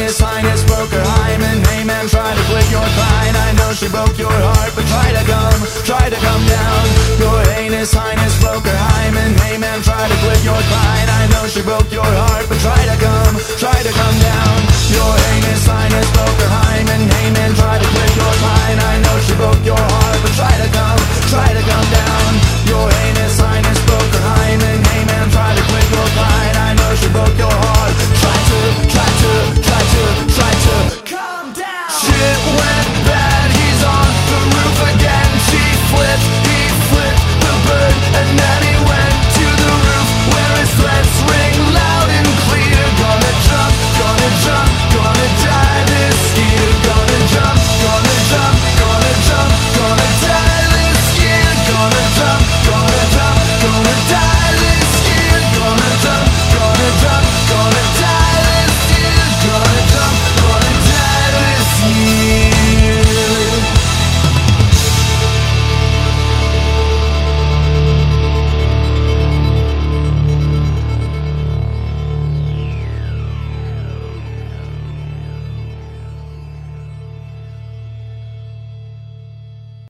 Venus, Highness broke her hymen name and try to flick your spine. I know she broke your heart, but try to come, try to come down. Your heinous Highness broke her hymen name and try to flick your spine. I know she broke your heart, but try to come, try to come down. Your heinous Highness broke should